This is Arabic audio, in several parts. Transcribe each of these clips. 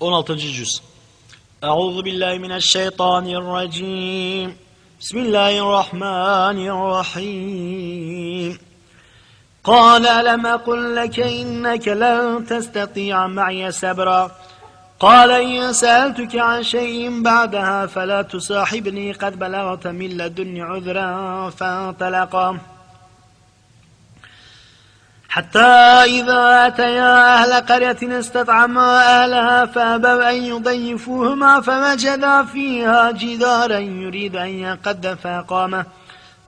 16. cüz. Euzu billahi mineşşeytanirracim. Bismillahirrahmanirrahim. قال ألم أقل لك إنك لن تستطيع معي سبرا قال إن سألتك عن شيء بعدها فلا تصاحبني قد بلغت من لدن عذرا فانطلقا حتى إذا أتيا أهل قرية استطعما أهلها فأبوا أن يضيفوهما فوجدا فيها جدارا يريد أن ينقد فأقامه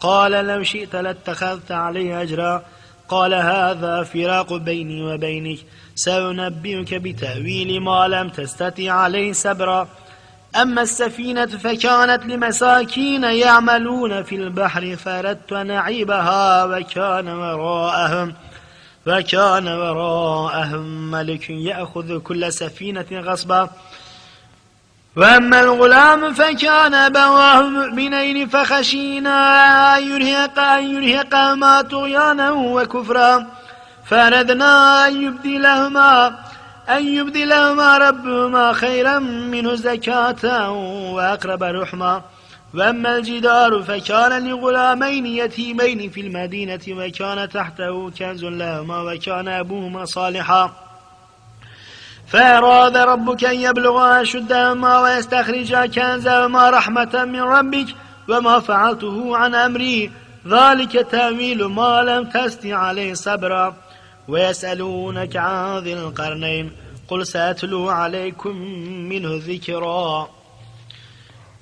قال لو شئت لاتخذت عليه أجرا. قال هذا فراق بيني وبينك. سأنبئك بتأويل ما لم تستطع عليه سبرا أما السفينة فكانت لمساكين يعملون في البحر فأردت أن أعيبها وكان وراءهم. فكان وراءهم ملك يأخذ كل سفينة غصبا. وأما الغلام فكان أبواه مؤمنين فخشينا أن يرهق أن يرهقهما طغيانا وكفرا. فأردنا أن يبدلهما أن يبدلهما ربهما خيرا منه زكاة وأقرب رحما وأما الجدار فكان لغلامين يتيمين في المدينة وكان تحته كنز لهما وكان أبوهما صالحا. فأراد ربك أن يبلغا أشدهما ويستخرجا كنزهما رحمة من ربك وما فعلته عن أمري. ذلك تأويل ما لم تستع عليه صبرا. ويسألونك عن ذي القرنين قل سأتلو عليكم منه ذكرا.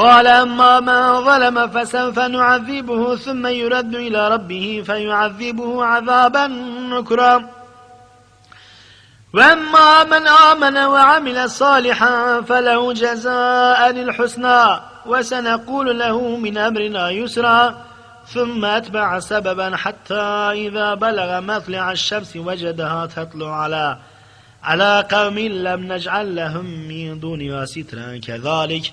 قال أما من ظلم فسوف نعذبه ثم يرد إلى ربه فيعذبه عذابا نكرا. وأما من آمن وعمل صالحا فله جزاء الحسنى وسنقول له من أمرنا يسرا. ثم أتبع سببا حتى إذا بلغ مطلع الشمس وجدها تطلع على على قوم لم نجعل لهم من دونها سترا. كذلك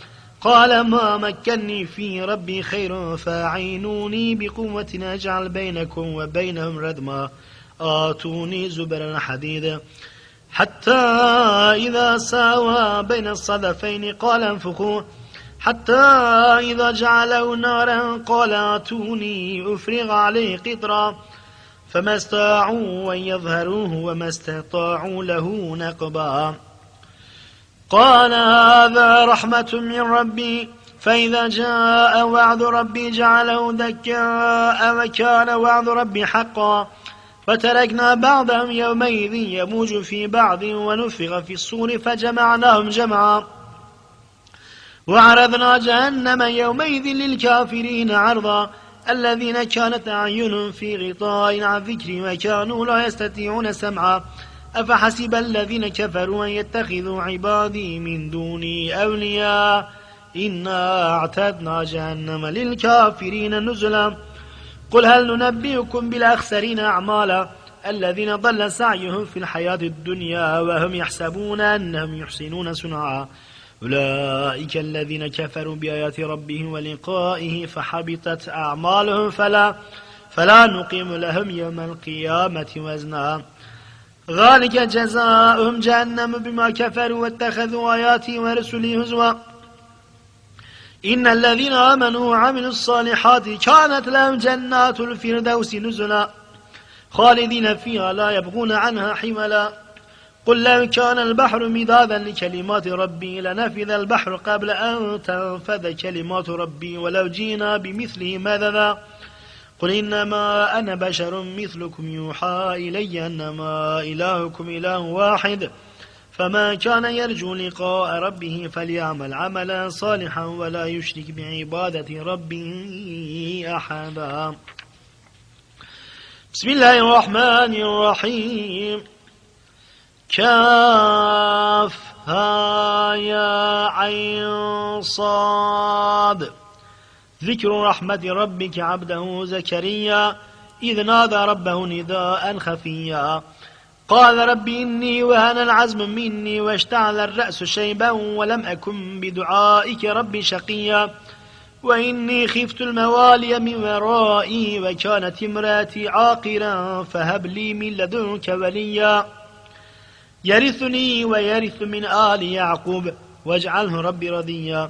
قال ما مكني في ربي خير فاعينوني بقوة أجعل بينكم وبينهم ردما آتوني زبر الحديد. حتى إذا ساوى بين الصدفين قال انفخوا. حتى إذا جعله نارا قال آتوني أفرغ عليه قطرا. فما استطاعوا أن يظهروه وما استطاعوا له نقبا. قال هذا رحمة من ربي. فإذا جاء وعد ربي جعله دكاء وكان وعد ربي حقا. فتركنا بعضهم يومئذ يموج في بعض ونفخ في الصور فجمعناهم جمعا. وعرضنا جهنم يومئذ للكافرين عرضا. الذين كانت أعينهم في غطاء عن ذكري وكانوا لا يستطيعون سمعا. أفحسب الذين كفروا أن يتخذوا عبادي من دوني أولياء؟ إنا أعتدنا جهنم للكافرين نزلا. قل هل ننبئكم بالأخسرين أعمالا الذين ضل سعيهم في الحياة الدنيا وهم يحسبون أنهم يحسنون صنعا؟ أولئك الذين كفروا بآيات ربهم ولقائه فحبطت أعمالهم فلا فلا نقيم لهم يوم القيامة وزنا. ذلك جزاؤهم جهنم بما كفروا واتخذوا آياتي ورسلي هزوا. إن الذين آمنوا وعملوا الصالحات كانت لهم جنات الفردوس نزلا. خالدين فيها لا يبغون عنها حملا. قل لو كان البحر مدادا لكلمات ربي لنفذ البحر قبل أن تنفذ كلمات ربي ولو جينا بمثله مددا. قل إنما أنا بشر مثلكم يوحى إلي أنما إلهكم إله واحد فما كان يرجو لقاء ربه فليعمل عملا صالحا ولا يشرك بعبادة ربه أحدا بسم الله الرحمن الرحيم كاف ها يا عين صاد ذكر رحمة ربك عبده زكريا إذ نادى ربه نداء خفيا. قال رب إني وهن العزم مني واشتعل الرأس شيبا ولم أكن بدعائك رب شقيا. وإني خفت الموالي من ورائي وكانت امرأتي عاقرا فهب لي من لدنك وليا. يرثني ويرث من آل يعقوب واجعله ربي رضيا.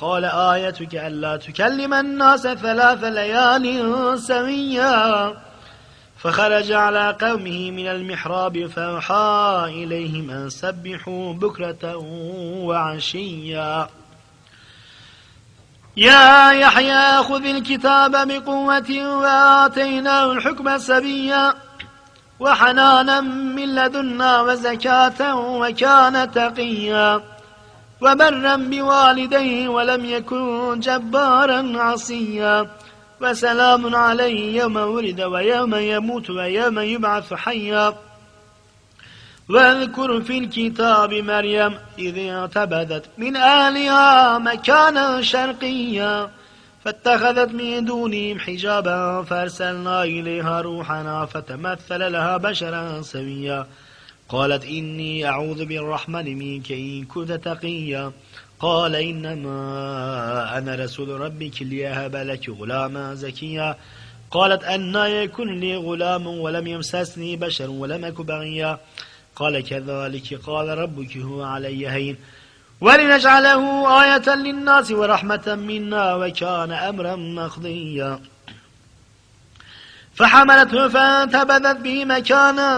قال آيتك ألا تكلم الناس ثلاث ليال سويا. فخرج على قومه من المحراب فأوحى إليهم أن سبحوا بكرة وعشيا. يا يحيى خذ الكتاب بقوة وآتيناه الحكم سبيا. وحنانا من لدنا وزكاة وكان تقيا. وبرا بوالديه ولم يكن جبارا عصيا. وسلام عليه يوم ولد ويوم يموت ويوم يبعث حيا. واذكر في الكتاب مريم إذ اعتبدت من أهلها مكانا شرقيا. فاتخذت من دونهم حجابا فأرسلنا إليها روحنا فتمثل لها بشرا سويا. قالت إني أعوذ بالرحمن منك إن كنت تقيا. قال إنما أنا رسول ربك ليهب لك غلاما زكيا. قالت أنا يكون لي غلام ولم يمسسني بشر ولم أك بغيا. قال كذلك قال ربك هو علي هين. ولنجعله آية للناس ورحمة منا وكان أمرا مقضيا. فحملته فانتبذت به مكانا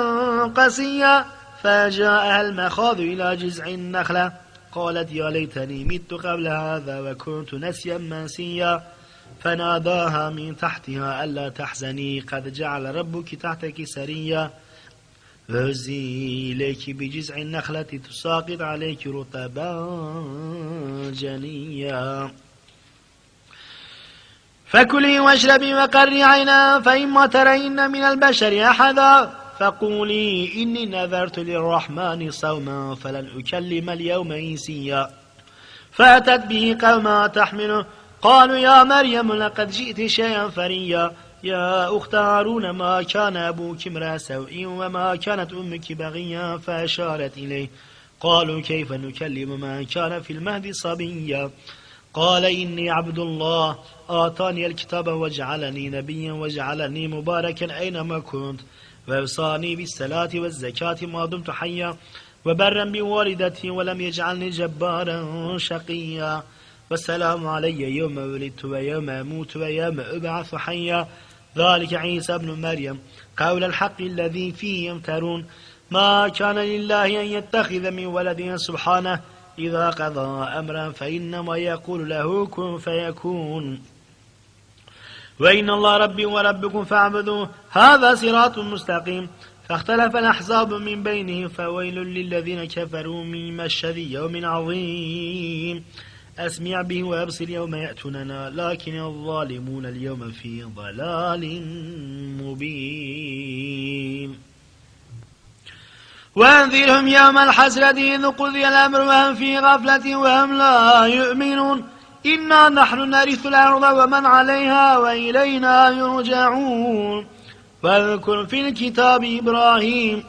قسيا. فجاءها المخاض إلى جزع النخلة. قالت يا ليتني مت قبل هذا وكنت نسيا منسيا. فناداها من تحتها ألا تحزني. قد جعل ربك تحتك سريا. وهزي إليك بجزع النخلة تساقط عليك رطبا جنيا. فكلي واشربي وقري عينا فإما ترين من البشر أحدا. فقولي إني نذرت للرحمن صوما فلن أكلم اليوم إنسيا. فأتت به قوما تحمله قالوا يا مريم لقد جئت شيئا فريا. يا أخت هارون ما كان أبوك امرأ سوء وما كانت أمك بغيا؟ فأشارت إليه. قالوا كيف نكلم من كان في المهد صبيا؟ قال إني عبد الله آتاني الكتاب وجعلني نبيا وجعلني مباركا أينما كنت. وأوصاني بالصلاة والزكاة ما دمت حيا وبرا بوالدتي ولم يجعلني جبارا شقيا. والسلام علي يوم ولدت ويوم أموت ويوم أبعث حيا. ذلك عيسى بن مريم قول الحق الذي فيه يمترون. ما كان لله أن يتخذ من ولد سبحانه إذا قضى أمرا فإنما يقول له كن فيكون. وإن الله ربي وربكم فاعبدوه. هذا صراط مستقيم. فاختلف الأحزاب من بينهم فويل للذين كفروا من مشهد يوم عظيم. أسمع به وأبصر يوم يأتوننا لكن الظالمون اليوم في ضلال مبين. وأنذرهم يوم الحسرة إذ قضي الأمر وهم في غفلة وهم لا يؤمنون. إنا نحن نرث الأرض ومن عليها وإلينا يرجعون. واذكر في الكتاب إبراهيم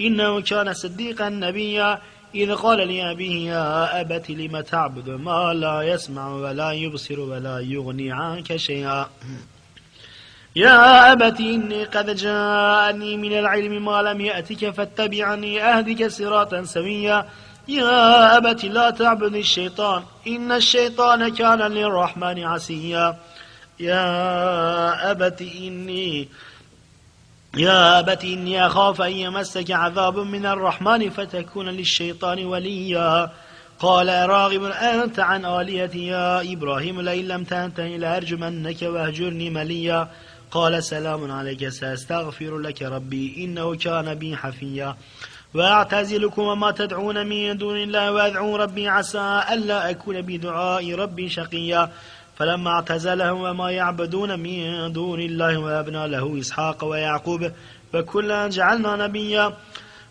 إنه كان صديقا نبيا إذ قال لأبيه يا أبت لم تعبد ما لا يسمع ولا يبصر ولا يغني عنك شيئا؟ يا أبت إني قد جاءني من العلم ما لم يأتك فاتبعني أهدك صراطا سويا يا أبت لا تعبد الشيطان. إن الشيطان كان للرحمن عسيا. يا أبت إني يا أبت إني أخاف أن يمسك عذاب من الرحمن فتكون للشيطان وليا. قال راغب أنت عن آليتي يا إبراهيم لئن لم تنتهي لأرجمنك وأهجرني مليا. قال سلام عليك سأستغفر لك ربي إنه كان بي حفيا. وأعتزلكم وما تدعون من دون الله وأدعو ربي عسى ألا أكون بدعاء ربي شقيا. فلما اعتزلهم وما يعبدون من دون الله وأبنى له إسحاق ويعقوب وكلا جعلنا نبيا.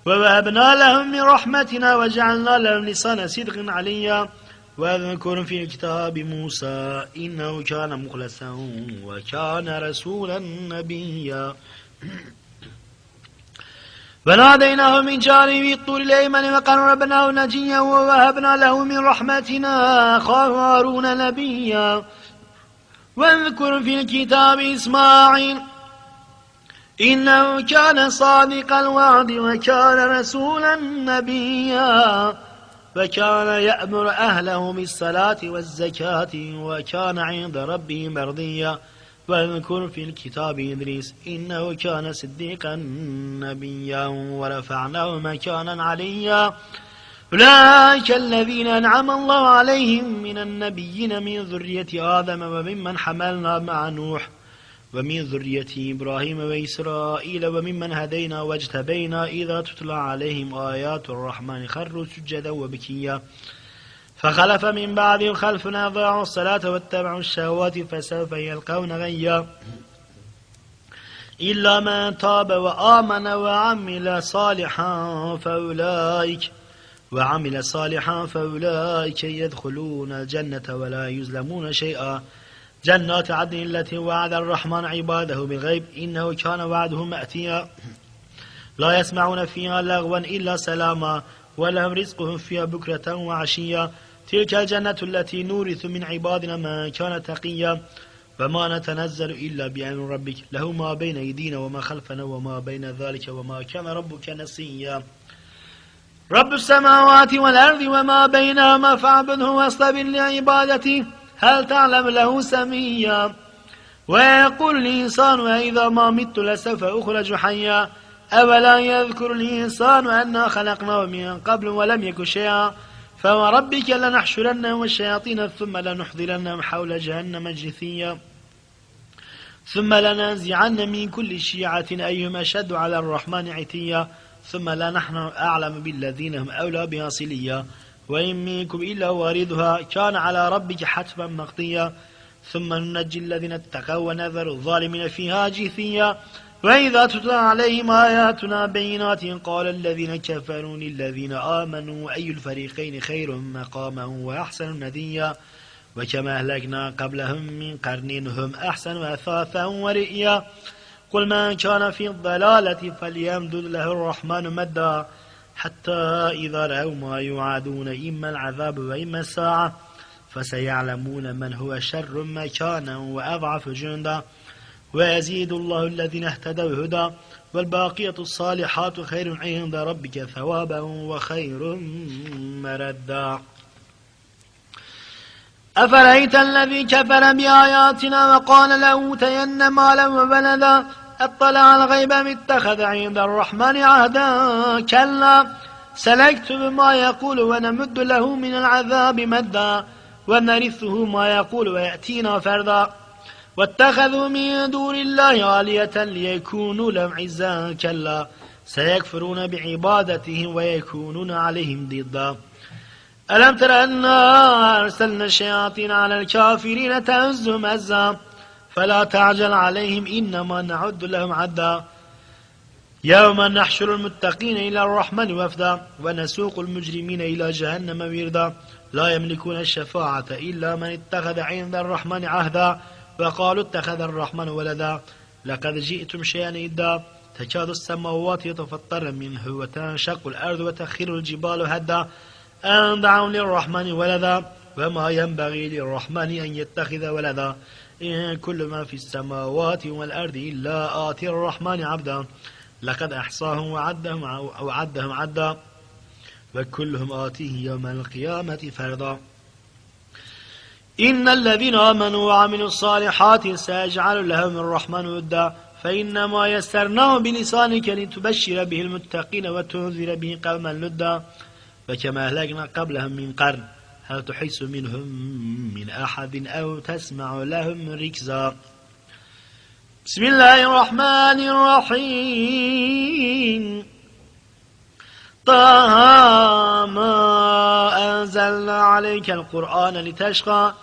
ووهبنا لهم من رحمتنا وجعلنا لهم لسان صدق عليا. واذكر في كتاب موسى إنه كان مخلصا وكان رسولا نبيا. فناديناه من جانب الطور الأيمن وقربناه نجيا ووهبنا له من رحمتنا هارون نبيا. واذكر في الكتاب إسماعيل إنه كان صادق الوعد وكان رسولا نبيا. فكان يأمر أهله بالصلاة والزكاة وكان عند ربه مرضيا. واذكر في الكتاب إدريس إنه كان صديقا نبيا ورفعناه مكانا عليا. أولئك الذين أنعم الله عليهم من النبيين من ذرية آدم وممن حملنا مع نوح ومن ذرية إبراهيم وإسرائيل وممن هدينا واجتبينا إذا تتلى عليهم آيات الرحمن خروا سجدا وبكيا. فخلف من بعد خلف أضاعوا الصلاة واتبعوا الشهوات فسوف يلقون غيا. إلا من تاب وآمن وعمل صالحا فأولئك وعمل صالحا فأولئك يدخلون الجنة ولا يظلمون شيئا. جنات عدن التي وعد الرحمن عباده بالغيب إنه كان وعده مأتيا. لا يسمعون فيها لغوا إلا سلاما ولهم رزقهم فيها بكرة وعشيا. تلك الجنة التي نورث من عبادنا من كان تقيا وما نتنزل إلا بأمر ربك. له ما بين أيدينا وما خلفنا وما بين ذلك وما كان ربك نسيا. رب السماوات والأرض وما بينهما فاعبده واصطبر لعبادته. هل تعلم له سميا؟ ويقول الإنسان وإذا ما مت لسوف أخرج حيا. أولا يذكر الإنسان أنا خلقناه من قبل ولم يك شيئا. فوربك لنحشرنهم الشياطين ثم لنحضرنهم حول جهنم جثيا ثم لننزعن من كل شيعة أيهم أشد على الرحمن عتيا ثم لا نحن أعلم بالذين هم أولى بها صليا وإن منكم إلا واردها كان على ربك حتما مقضيا ثم ننجي الذين اتقوا ونذر الظالمين فيها جثيا وإذا تتلى عليهم آياتنا بينات قال الذين كفروا للذين آمنوا أي الفريقين خير مقاما وأحسن نديا وكما أهلكنا قبلهم من قرن هم أحسن أثاثا ورئيا قل من كان في الضلالة فليمدد له الرحمن مدا حتى إذا رأوا ما يوعدون إما العذاب وإما الساعة فسيعلمون من هو شر مكانا وأضعف جندا ويزيد الله الذين اهتدوا هدى والباقية الصالحات خير عند ربك ثوابا وخير مردا. أفرأيت الذي كفر بآياتنا وقال لأوتين مالا وبلدا أطلع الغيب اتخذ عند الرحمن عهدا؟ كلا سنكتب ما يقول ونمد له من العذاب مدا ونرثه ما يقول ويأتينا فردا. واتخذوا من دون الله آلية ليكونوا لهم عزا كلا. سيكفرون بعبادتهم ويكونون عليهم ضدا. ألم تر أنا أرسلنا الشياطين على الكافرين تهزهم أزا فلا تعجل عليهم إنما نعد لهم عدا. يوم نحشر المتقين إلى الرحمن وفدا ونسوق المجرمين إلى جهنم وردا. لا يملكون الشفاعة إلا من اتخذ عند الرحمن عهدا. وقالوا اتخذ الرحمن ولدا لقد جئتم شيئا إدا. تكاد السماوات يتفطر منه وتنشق الأرض وتخر الجبال هدا. أن دعوا للرحمن ولدا وما ينبغي للرحمن أن يتخذ ولدا. إن كل ما في السماوات والأرض إلا آتي الرحمن عبدا. لقد أحصاهم وعدهم وعدهم عدا. وكلهم آتيه يوم القيامة فردا إن الذين آمنوا وعملوا الصالحات سيجعل لهم الرحمن ودا فإنما يسرناه بلسانك لتبشر به المتقين وتنذر به قوما لدا. فكما أهلكنا قبلهم من قرن هل تحس منهم من أحد أو تسمع لهم ركزا؟ بسم الله الرحمن الرحيم. طه ما أنزلنا عليك القرآن لتشقى.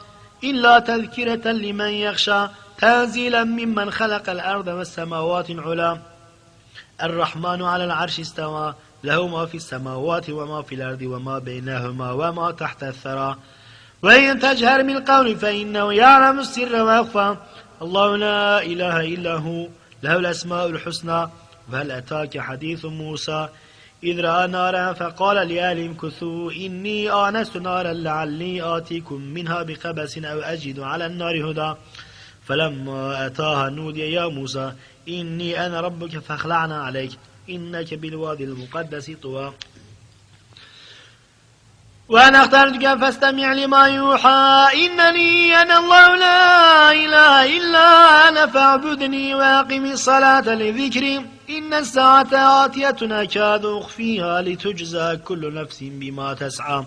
إلا تذكرة لمن يخشى تنزيلا ممن خلق الأرض والسماوات العلا. الرحمن على العرش استوى له ما في السماوات وما في الأرض وما بينهما وما تحت الثرى. وإن تجهر من القول فإنه يعلم السر ويخفى. الله لا إله إلا هو له الأسماء الحسنى. وهل أتاك حديث موسى؟ إذ رأى نارا فقال لأهلهم كثوا إني آنست نارا لعلي آتيكم منها بقبس أو أجد على النار هدى. فلما أتاها نودي يا موسى إني أنا ربك فاخلعنا عليك إنك بالوادي المقدس طوى. وأنا أخترتك فاستمع لما يوحى إنني أنا الله لا إله إلا أنا فاعبدني وأقم الصلاة لذكري. إن الساعة آتية أكاد أخفيها لتجزى كل نفس بما تسعى.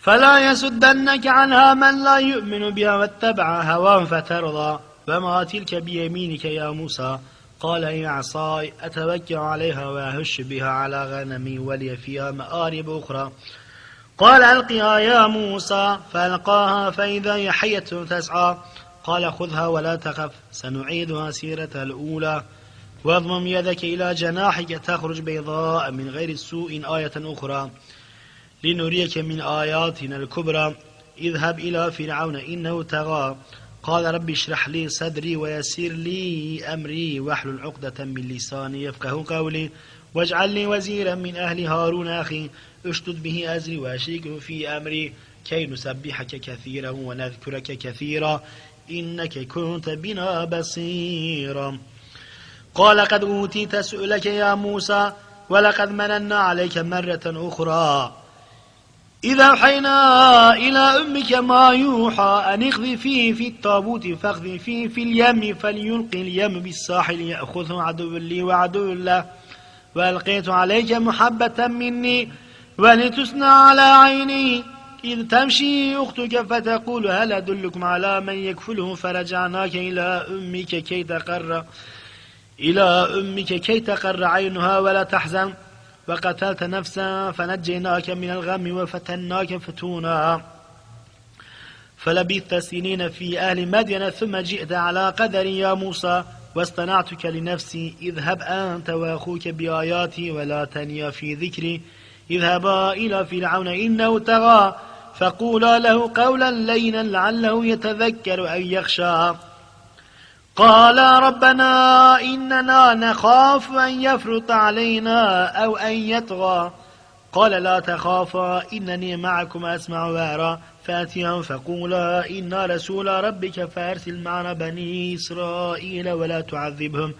فلا يسدنك عنها من لا يؤمن بها واتبع هواه فترضى. وما تلك بيمينك يا موسى؟ قال هي عصاي أتوكل عليها وأهش بها على غنمي ولي فيها مآرب أخرى. قال ألقها يا موسى. فألقاها فإذا هي حية تسعى. قال خذها ولا تخف سنعيدها سيرتها الأولى. واضمم يدك إلى جناحك تخرج بيضاء من غير سوء آية أخرى. لنريك من آياتنا الكبرى. اذهب إلى فرعون إنه تغى. قال ربي اشرح لي صدري ويسير لي أمري. واحلل عقدة من لساني يفقه قولي. واجعل لي وزيرا من أهل هارون أخي. اشتد به أزري وأشركه في أمري. كي نسبحك كثيرا ونذكرك كثيرا. إنك كنت بنا بصيرا. قال قد أوتيت سؤلك يا موسى ولقد مننا عليك مرة أخرى. إذا أوحينا إلى أمك ما يوحى أن اخذي فيه في التابوت فاخذي فيه في اليم فليلقي اليم بالساحل يأخذه عدو لي وعدو له. وألقيت عليك محبة مني ولتسنى على عيني. إذ تمشي أختك فتقول هل أدلكم على من يكفله فرجعناك إلى أمك كي تقر؟ إلى أمك كي تقر عينها ولا تحزن. وقتلت نفسا فنجيناك من الغم وفتناك فتونا. فلبثت سنين في أهل مدين ثم جئت على قدر يا موسى. واصطنعتك لنفسي. اذهب أنت وأخوك بآياتي ولا تنيا في ذكري. اذهبا إلى فرعون إنه تغى. فقولا له قولا لينا لعله يتذكر أن يخشى. قال ربنا إننا نخاف أن يفرط علينا أو أن يطغى. قال لا تخافا إنني معكم أسمع وأرى. فأتيهم فقولا إنا رسول ربك فأرسل معنا بني إسرائيل ولا تعذبهم.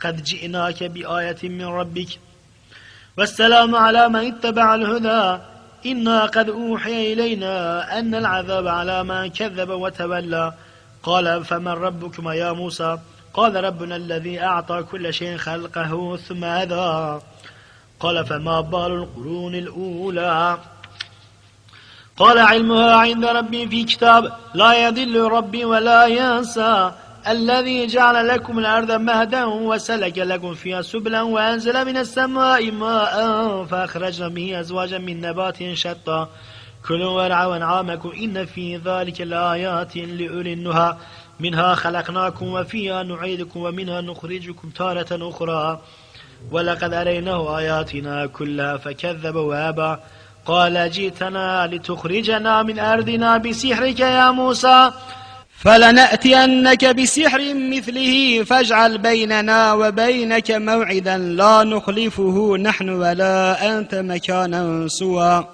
قد جئناك بآية من ربك. والسلام على من اتبع الهدى. إنا قد أوحي إلينا أن العذاب على من كذب وتولى. قال فمن ربكما يا موسى؟ قال ربنا الذي أعطى كل شيء خلقه ثم هدى قال فما بال القرون الأولى؟ قال علمها عند ربي في كتاب لا يضل ربي ولا ينسى الذي جعل لكم الأرض مهدا وسلك لكم فيها سبلا وأنزل من السماء ماء فأخرجنا به أزواجا من نبات شتى. كلوا وارعوا أنعامكم إن في ذلك لآيات لأولي النهى. منها خلقناكم وفيها نعيدكم ومنها نخرجكم تارة أخرى. ولقد أريناه آياتنا كلها فكذب وأبى. قال جئتنا لتخرجنا من أرضنا بسحرك يا موسى. فلنأتينك بسحر مثله فاجعل بيننا وبينك موعدا لا نخلفه نحن ولا أنت مكانا سوى.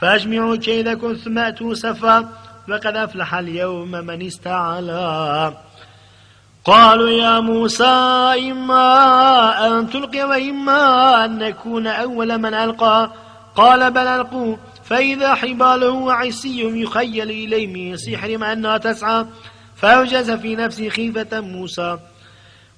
فأجمعوا كيدكم ثم أتوا سفا وقد أفلح اليوم من استعلى. قالوا يا موسى إما أن تلقي وإما أن نكون أول من ألقى. قال بل ألقوا فإذا حباله وعسيهم يخيل إليه من سحر ما أنها تسعى. فأوجز في نفسه خيفة موسى.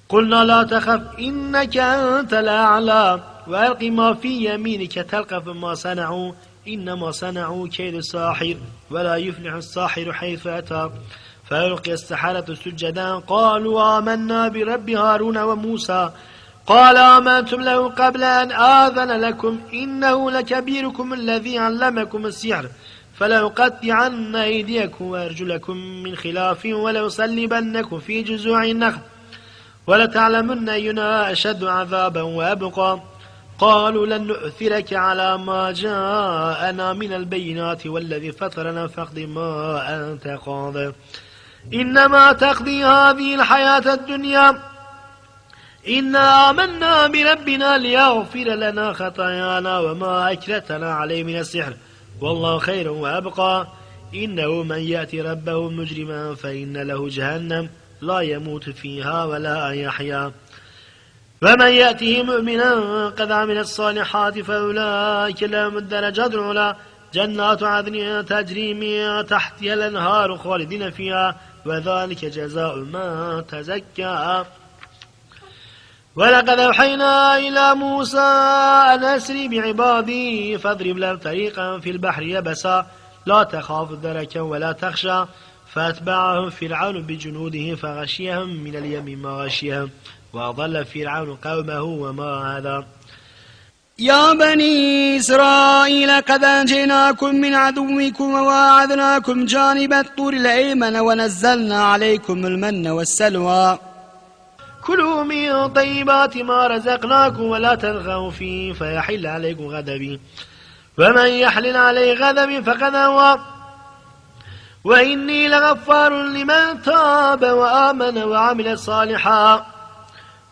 قلنا لا تخف إنك أنت الأعلى. وألق ما في يمينك تلقف ما صنعوا. إنما صنعوا كيد الساحر ولا يفلح الساحر حيث أتى. فألقي السحرة سجدا. قالوا آمنا برب هارون وموسى. قال آمنتم له قبل أن آذن لكم. إنه لكبيركم الذي علمكم السحر. فلأقطعن أيديكم وأرجلكم من خلاف ولأصلبنكم في جذوع النخل. ولتعلمن أينا أشد عذابا وأبقى. قالوا لن نؤثرك على ما جاءنا من البينات والذي فطرنا فاقض ما أنت قاض. إنما تقضي هذه الحياة الدنيا. إنا آمنا بربنا ليغفر لنا خطايانا وما أكرتنا عليه من السحر. والله خير وأبقى. إنه من يأتي ربه مجرما فإن له جهنم لا يموت فيها ولا يحيا. ومن يأته مؤمنا قد عمل الصالحات فأولئك لهم الدرجات العلى جنات عدن تجري من تحتها الأنهار خالدين فيها وذلك جزاء من تزكى. ولقد أوحينا إلى موسى أن أسري بعبادي فاضرب لهم طريقا في البحر يبسا لا تخاف دركا ولا تخشى فأتبعهم فرعون بجنوده فغشيهم من اليم ما غشيهم. وأضل فرعون قومه وما هذا. يا بني إسرائيل قد أنجيناكم من عدوكم وواعدناكم جانب الطور الأيمن ونزلنا عليكم المن والسلوى. كلوا من طيبات ما رزقناكم ولا تلغوا فيه فيحل عليكم غضبي. ومن يحلل عليه غضبي فقد هوى. وإني لغفار لمن تاب وآمن وعمل صالحا.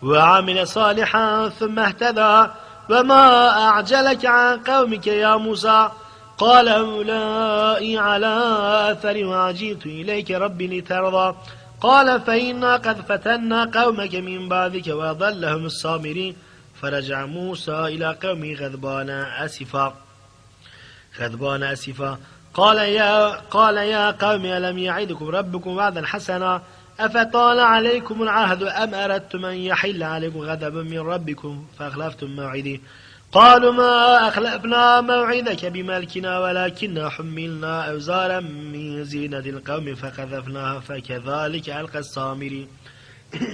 وعمل صالحا ثم اهتدى. وما أعجلك عن قومك يا موسى؟ قال أولئي على أثر وعجلت إليك ربي لترضى. قال فإنا قد فتنا قومك من بعدك وأضلهم الصامرين فرجع موسى إلى قومه غضبان أسفا. غضبان أسفا. قال يا قال يا قوم ألم يعدكم ربكم وعدا حسنا؟ أفطال عليكم العهد أم أردتم أن يحل عليكم غضب من ربكم فأخلفتم موعدي؟ قالوا ما أخلفنا موعدك بملكنا ولكننا حملنا أوزارا من زينة القوم فقذفناها فكذلك ألقى الصامري.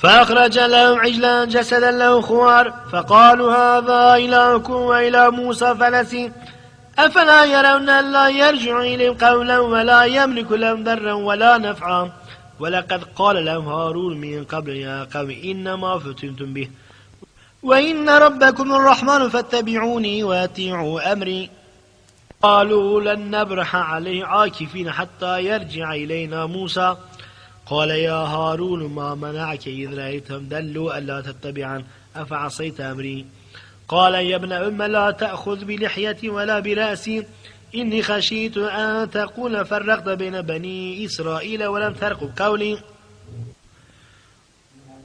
فأخرج لهم عجلا جسدا له خوار فقالوا هذا إلهكم وإله موسى فنسي. أفلا يرون أن لا يرجع إليهم قولا ولا يملك لهم ضرا ولا نفعا. ولقد قال لهم هارون من قبل يا قوم إنما فتنتم به. وإن ربكم الرحمن فاتبعوني واتيعوا أمري. قالوا لن نبرح عليه عاكفين حتى يرجع إلينا موسى. قال يا هارون ما منعك إذ رأيتهم دلوا ألا تتبعا أفعصيت أمري؟ قال يا ابن أم لا تأخذ بلحيتي ولا برأسي. إني خشيت أن تقول فرقت بين بني إسرائيل ولم ترقب قولي.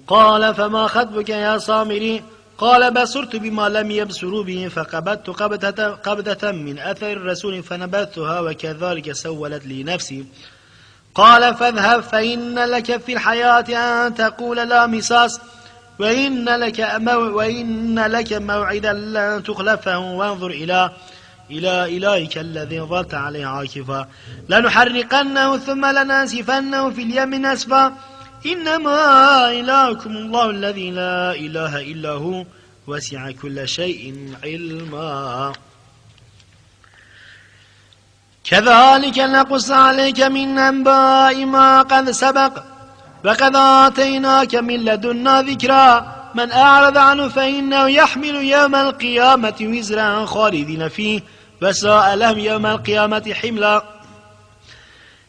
قال فما خطبك يا صامري؟ قال بصرت بما لم يبصروا به فقبضت قبضة, قبضة من أثر الرسول فنبذتها وكذلك سولت لي نفسي. قال فاذهب فإن لك في الحياة أن تقول لا مساس. وإن لك, مو وإن لك موعدا لن تخلفه وانظر إلى إلى إلهك الذي ظلت عليه عاكفا. لنحرقنه ثم لننسفنه في اليم نسفا. إنما إلهكم الله الذي لا إله إلا هو وسع كل شيء علما. كذلك نقص عليك من أنباء ما قد سبق. وقد آتيناك من لدنا ذكرا. من أعرض عنه فإنه يحمل يوم القيامة وزرا خالدين فيه. وساء لهم يوم القيامة حملا.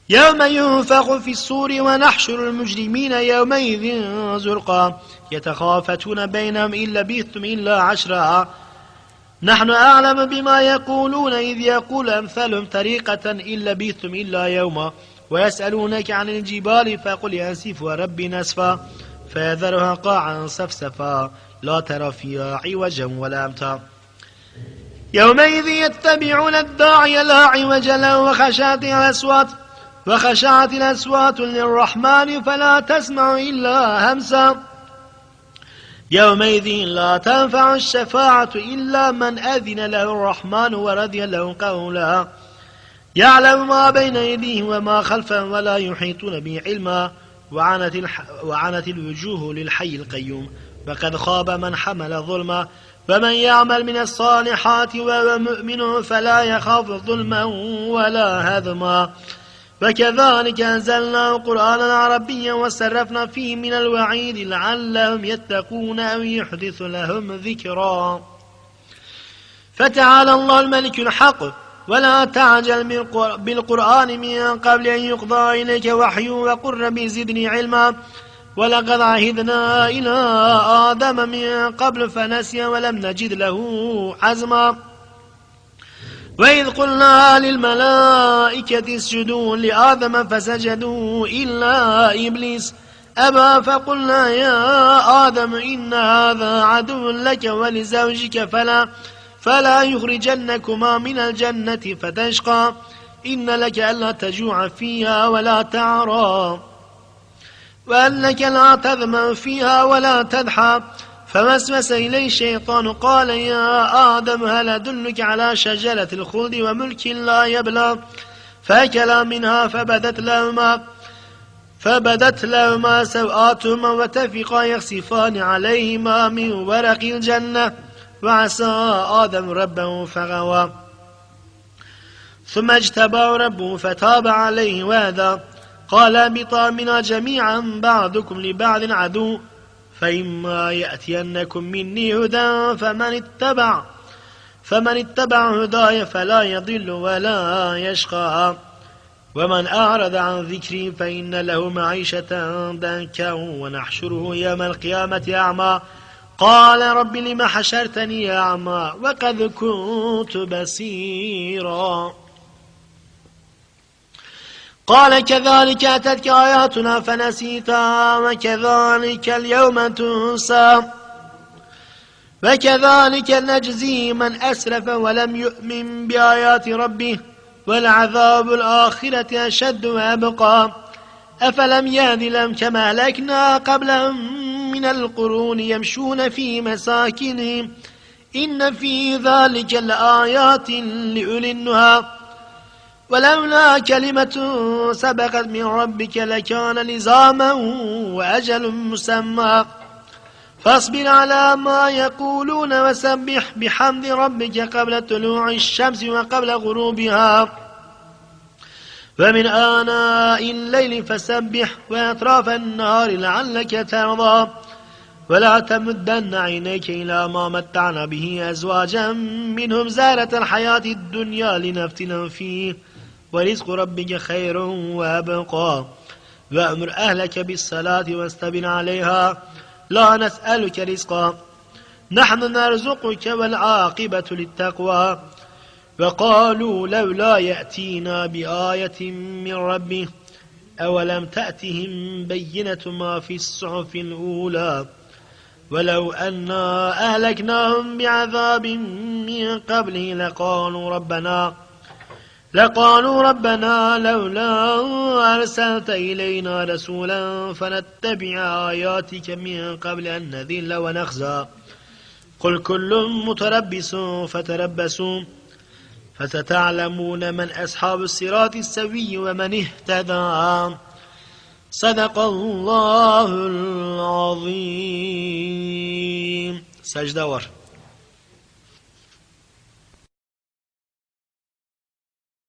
يوم ينفخ في الصور ونحشر المجرمين يومئذ زرقا. يتخافتون بينهم إن لبثتم إلا عشرا. نحن أعلم بما يقولون إذ يقول أمثالهم طريقة إن لبثتم إلا يوما. ويسألونك عن الجبال فقل ينسفها ربي نسفا فيذرها قاعا صفصفا لا ترى فيها عوجا ولا أمتا. يومئذ يتبعون الداعي لا عوج له وخشعت الأصوات وخشعت الأصوات للرحمن فلا تسمع إلا همسا. يومئذ لا تنفع الشفاعة إلا من أذن له الرحمن ورضي له قولا. يعلم ما بين يديه وما خلفه ولا يحيطون به علما. وعنت, الح... وعنت الوجوه للحي القيوم. وقد خاب من حمل ظلما. ومن يعمل من الصالحات وهو مؤمن فلا يخاف ظلما ولا هذما. وكذلك أنزلنا قرآنا عربيا وصرفنا فيه من الوعيد لعلهم يتقون أو يحدث لهم ذكرا. فتعالى الله الملك الحق. ولا تعجل بالقرآن من قبل أن يقضى إليك وحي وقل ربي زدني علما. ولقد عهدنا إلى آدم من قبل فنسي ولم نجد له عزما. وإذ قلنا للملائكة اسجدوا لآدم فسجدوا إلا إبليس. أبى فقلنا يا آدم إن هذا عدو لك ولزوجك فلا فلا يخرجنكما من الجنة فتشقى. إن لك ألا تجوع فيها ولا تعرى. وأنك لا تذمن فيها ولا تضحى فوسوس إليه الشيطان قال يا آدم هل أدلك على شجرة الخلد وملك لا يبلى؟ فأكلا منها فبدت لهما فبدت لهما سوآتهما وتفقا يخسفان عليهما من ورق الجنة. وعسى آدم ربه فغوى. ثم اجتباه ربه فتاب عليه وهدى قال بطا منا جميعا بعضكم لبعض عدو فإما يأتينكم مني هدى فمن اتبع فمن اتبع هداي فلا يضل ولا يشقى. ومن أعرض عن ذكري فإن له معيشة ضنكا ونحشره يوم القيامة أعمى. قال رب لم حشرتني أعمى وقد كنت بصيرا. قال كذلك أتتك آياتنا فنسيتها وكذلك اليوم تنسى وكذلك نجزي من أسرف ولم يؤمن بآيات ربه والعذاب الآخرة أشد وأبقى. أفلم يهد لهم كما أهلكنا قبلهم من القرون يمشون في مساكنهم. إن في ذلك لآيات لأولي النهى ولولا كلمة سبقت من ربك لكان لزاما وأجل مسمى. فاصبر على ما يقولون وسبح بحمد ربك قبل طلوع الشمس وقبل غروبها. ومن آناء الليل فسبح وأطراف النهار لعلك ترضى. ولا تمدن عينيك إلى ما متعنا به أزواجا منهم زارة الحياة الدنيا لنفتنا فيه. ورزق ربك خير وأبقى. وأمر أهلك بالصلاة واستبن عليها. لا نسألك رزقا. نحن نرزقك والعاقبة للتقوى. وقالوا لولا يأتينا بآية من ربه. أولم تأتهم بينة ما في الصحف الأولى؟ ولو أنا أهلكناهم بعذاب من قبله لقالوا ربنا لقالوا ربنا لولا أرسلت إلينا رسولا فنتبع آياتك من قبل أن نذل ونخزى. قل كل متربس فتربسوا فستعلمون من أصحاب الصراط السوي ومن اهتدى. صدق الله العظيم سجدة ور